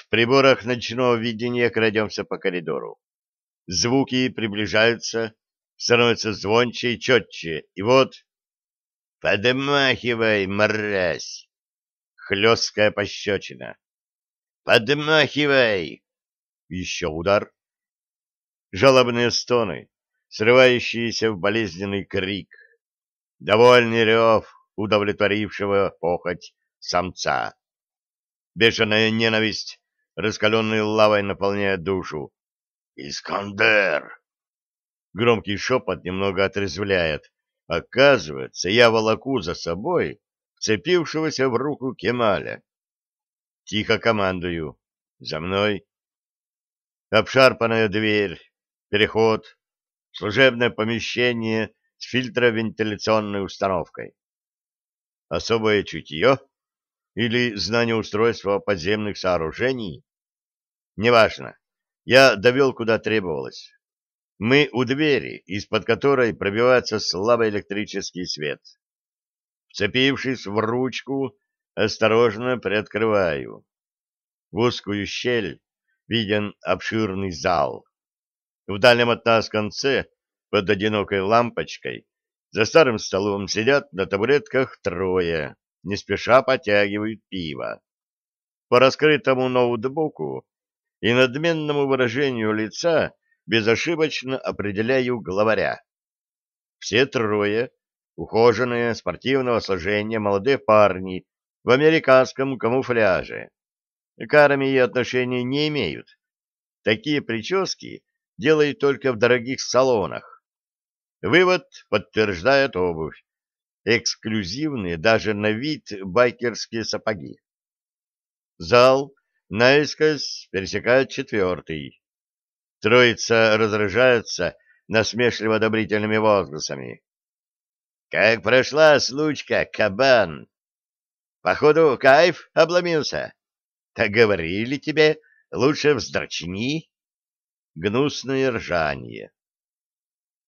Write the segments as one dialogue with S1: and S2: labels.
S1: В приборах ночного видения крадемся по коридору. Звуки приближаются, становятся звонче и четче, и вот... «Подмахивай, мразь!» Хлесткая пощечина. «Подмахивай!» Еще удар. Жалобные стоны, срывающиеся в болезненный крик. Довольный рев удовлетворившего похоть самца. Бешеная ненависть, раскаленной лавой наполняет душу. «Искандер!» Громкий шепот немного отрезвляет. Оказывается, я волоку за собой вцепившегося в руку Кемаля. Тихо командую. За мной. Обшарпанная дверь, переход, служебное помещение с фильтровентиляционной установкой. Особое чутье или знание устройства подземных сооружений? Неважно. Я довел, куда требовалось. Мы у двери, из-под которой пробивается слабый электрический свет. Вцепившись в ручку, осторожно приоткрываю. В узкую щель виден обширный зал. В дальнем от нас конце, под одинокой лампочкой, за старым столом сидят на табуретках трое, не спеша потягивают пиво. По раскрытому ноутбуку и надменному выражению лица безошибочно определяю главаря. Все трое ухоженные, спортивного сложения молодые парни в американском камуфляже. К армии отношения не имеют. Такие прически делают только в дорогих салонах. Вывод подтверждает обувь. Эксклюзивные даже на вид байкерские сапоги. Зал наискось пересекает четвертый. Троица разражается насмешливо-одобрительными возгласами. Как прошла случка, кабан? Походу, кайф обломился. Так говорили тебе, лучше вздрочни. Гнусное ржание.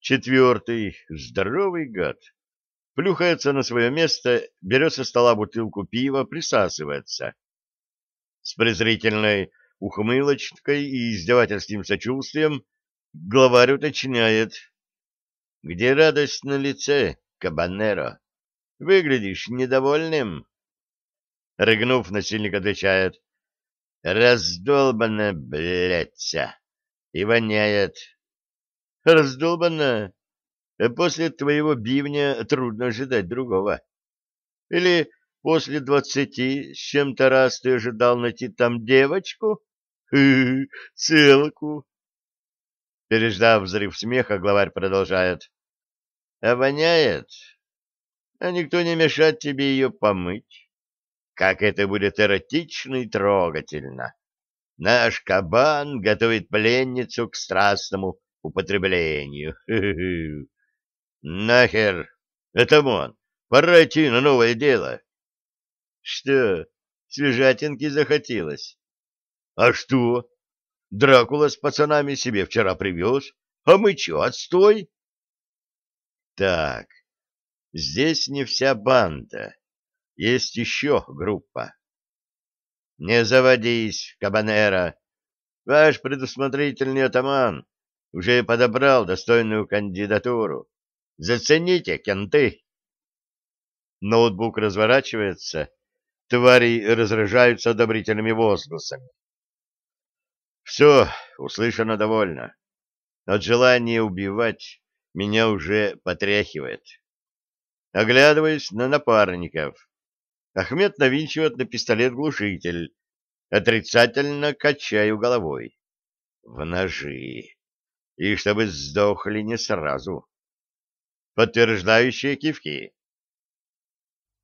S1: Четвертый, здоровый гад, плюхается на свое место, берет со стола бутылку пива, присасывается. С презрительной ухмылочкой и издевательским сочувствием главарь уточняет. Где радость на лице? Кабанеро, выглядишь недовольным. Рыгнув, насильник отвечает. Раздолбана, блядь, и воняет. Раздолбана? После твоего бивня трудно ожидать другого. Или после двадцати с чем-то раз ты ожидал найти там девочку? Целку. Переждав взрыв смеха, главарь продолжает. А воняет, а никто не мешает тебе ее помыть. Как это будет эротично и трогательно. Наш кабан готовит пленницу к страстному употреблению. Нахер! Это он! Пора идти на новое дело. Что, свежатинки захотелось? А что? Дракула с пацанами себе вчера привез. А мы че, отстой? Так, здесь не вся банда. Есть еще группа. Не заводись, Кабанера. Ваш предусмотрительный атаман уже подобрал достойную кандидатуру. Зацените, кенты. Ноутбук разворачивается, твари разражаются одобрительными возгласами. Все, услышано довольно. От желания убивать меня уже потряхивает. Оглядываясь на напарников, Ахмед навинчивает на пистолет глушитель. Отрицательно качаю головой. В ножи. И чтобы сдохли не сразу. Подтверждающие кивки.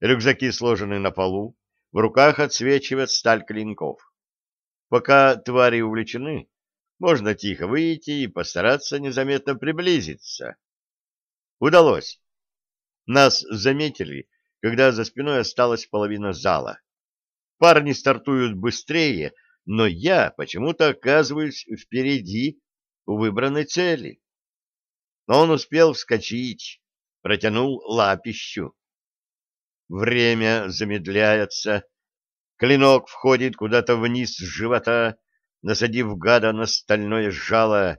S1: Рюкзаки сложены на полу, в руках отсвечивает сталь клинков. Пока твари увлечены, можно тихо выйти и постараться незаметно приблизиться. Удалось. Нас заметили, когда за спиной осталась половина зала. Парни стартуют быстрее, но я почему-то оказываюсь впереди у выбранной цели. Но он успел вскочить, протянул лапищу. Время замедляется. Клинок входит куда-то вниз с живота, насадив гада на стальное жало,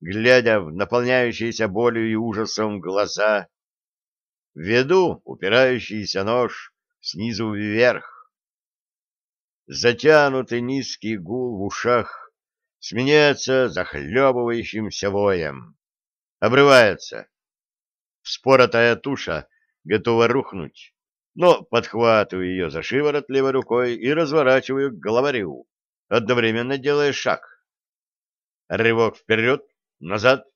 S1: глядя в наполняющиеся болью и ужасом глаза. Веду упирающийся нож снизу вверх. Затянутый низкий гул в ушах сменяется захлебывающимся воем. Обрывается. Вспоротая туша готова рухнуть, но подхватываю ее за шиворот левой рукой и разворачиваю к головарю, одновременно делая шаг. Рывок вперед, назад.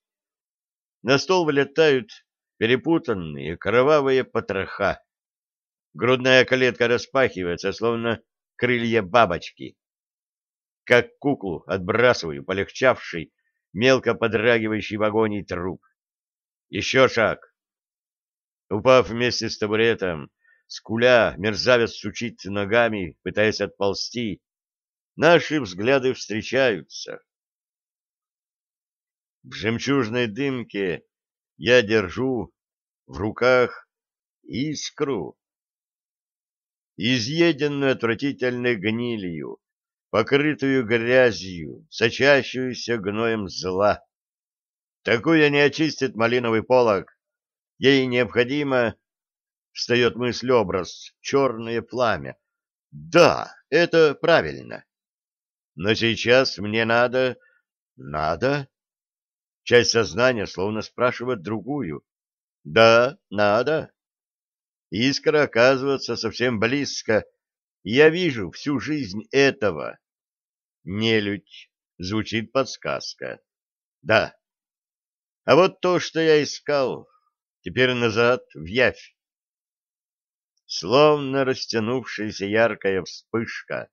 S1: На стол вылетают перепутанные кровавые потроха. Грудная клетка распахивается, словно крылья бабочки. Как куклу отбрасываю полегчавший, мелко подрагивающий в агонии труп. Еще шаг. Упав вместе с табуретом, скуля, мерзавец сучит ногами, пытаясь отползти. Наши взгляды встречаются. В жемчужной дымке я держу в руках искру, изъеденную отвратительной гнилью, покрытую грязью, сочащуюся гноем зла. Такую не очистит малиновый полог, ей необходимо, встает мысль-образ, черное пламя. Да, это правильно. Но сейчас мне надо... Надо? Часть сознания словно спрашивает другую. Да, надо. Искра оказывается совсем близко, я вижу всю жизнь этого. Нелюдь, звучит подсказка. Да. А вот то, что я искал, теперь назад в явь. Словно растянувшаяся яркая вспышка.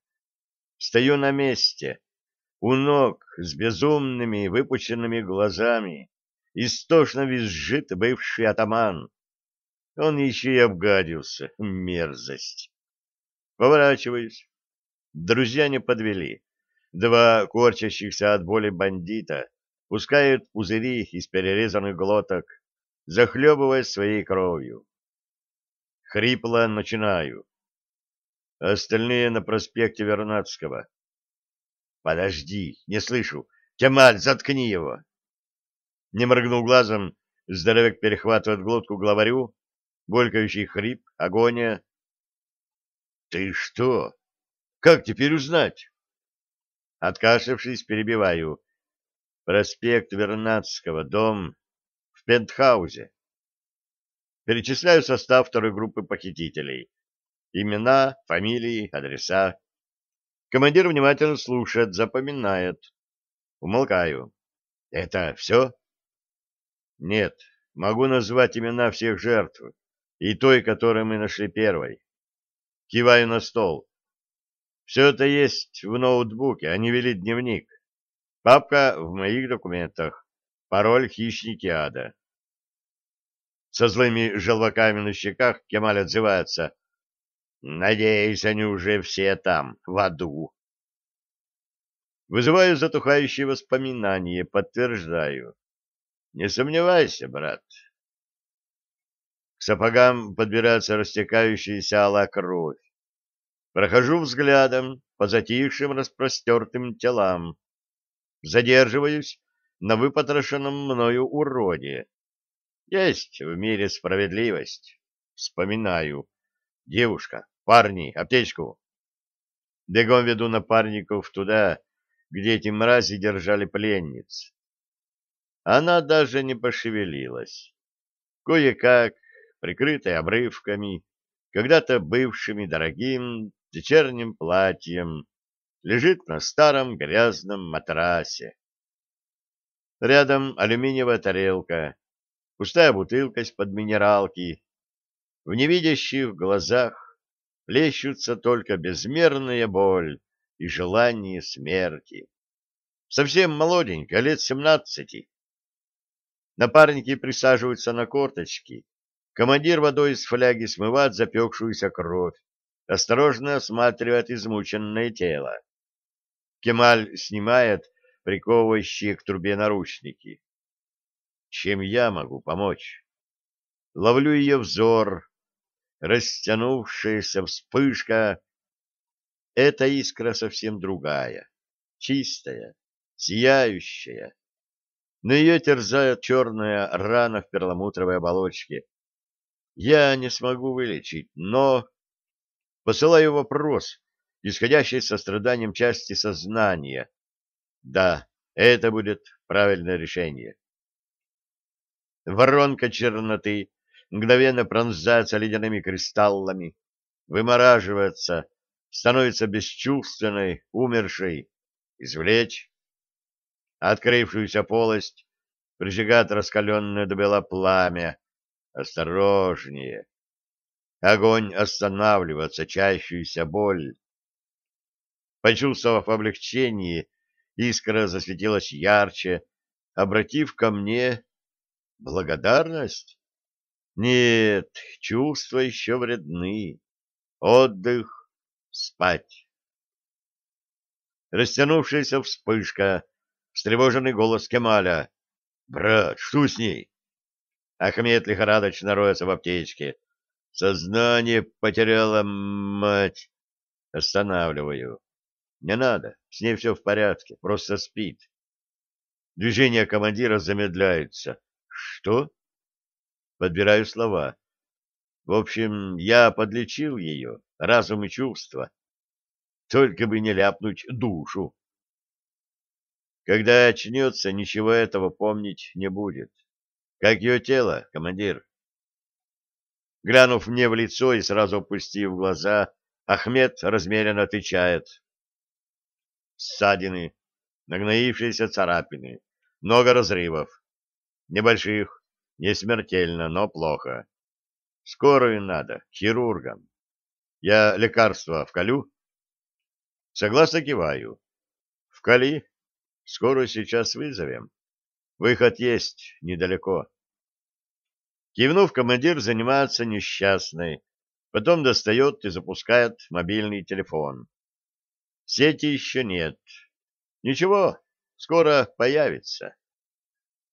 S1: Стою на месте, у ног с безумными выпученными глазами, истошно визжит бывший атаман. Он еще и обгадился, мерзость. Поворачиваюсь. Друзья не подвели. Два корчащихся от боли бандита пускают пузыри из перерезанных глоток, захлебываясь своей кровью. Хрипло начинаю. Остальные на проспекте Вернадского. Подожди, не слышу. Кемаль, заткни его. Не моргнул глазом, здоровяк перехватывает глотку главарю, булькающий хрип, агония. Ты что? Как теперь узнать? Откашлившись, перебиваю. Проспект Вернадского, дом в пентхаузе. Перечисляю состав второй группы похитителей. Имена, фамилии, адреса. Командир внимательно слушает, запоминает. Умолкаю. Это все? Нет, могу назвать имена всех жертв и той, которую мы нашли первой. Киваю на стол. Все это есть в ноутбуке, они вели дневник. Папка в моих документах. Пароль «Хищники ада». Со злыми желваками на щеках Кемаль отзывается. Надеюсь, они уже все там, в аду. Вызываю затухающие воспоминания, подтверждаю. Не сомневайся, брат. К сапогам подбирается растекающаяся алая кровь. Прохожу взглядом по затихшим распростертым телам. Задерживаюсь на выпотрошенном мною уроде. Есть в мире справедливость. Вспоминаю. Девушка, парни, аптечку. Бегом веду напарников туда, где эти мрази держали пленниц. Она даже не пошевелилась. Кое-как, прикрытая обрывками, когда-то бывшими дорогим вечерним платьем, лежит на старом грязном матрасе. Рядом алюминиевая тарелка, пустая бутылка из-под минералки. В невидящих глазах плещутся только безмерная боль и желание смерти. Совсем молоденькая, лет семнадцати. Напарники присаживаются на корточки. Командир водой из фляги смывает запекшуюся кровь, осторожно осматривает измученное тело. Кемаль снимает приковывающие к трубе наручники. Чем я могу помочь? Ловлю ее взор, растянувшаяся вспышка, эта искра совсем другая, чистая, сияющая. Но ее терзает черная рана в перламутровой оболочке. Я не смогу вылечить, но... Посылаю вопрос, исходящий со страданием части сознания. Да, это будет правильное решение. Воронка черноты мгновенно пронзается ледяными кристаллами, вымораживается, становится бесчувственной, умершей. Извлечь. Открывшуюся полость прижигает раскаленное до бела пламя. Осторожнее. Огонь останавливает сочащуюся боль. Почувствовав облегчение, искра засветилась ярче, обратив ко мне благодарность. Нет, чувства еще вредны. Отдых, спать. Растянувшаяся вспышка, встревоженный голос Кемаля. «Брат, что с ней?» Ахмед лихорадочно роется в аптечке. «Сознание потеряла мать!» Останавливаю. «Не надо, с ней все в порядке, просто спит». Движение командира замедляется. «Что?» Подбираю слова. В общем, я подлечил ее, разум и чувства. Только бы не ляпнуть душу. Когда очнется, ничего этого помнить не будет. Как ее тело, командир? Глянув мне в лицо и сразу опустив глаза, Ахмед размеренно отвечает. Ссадины, нагноившиеся царапины, много разрывов. Небольших, не смертельно, но плохо. Скорую надо, хирургам. Я лекарства вколю? Согласно киваю. Вкали. Скорую сейчас вызовем. Выход есть, недалеко. Кивнув, командир занимается несчастной. Потом достает и запускает мобильный телефон. Сети еще нет. Ничего, скоро появится.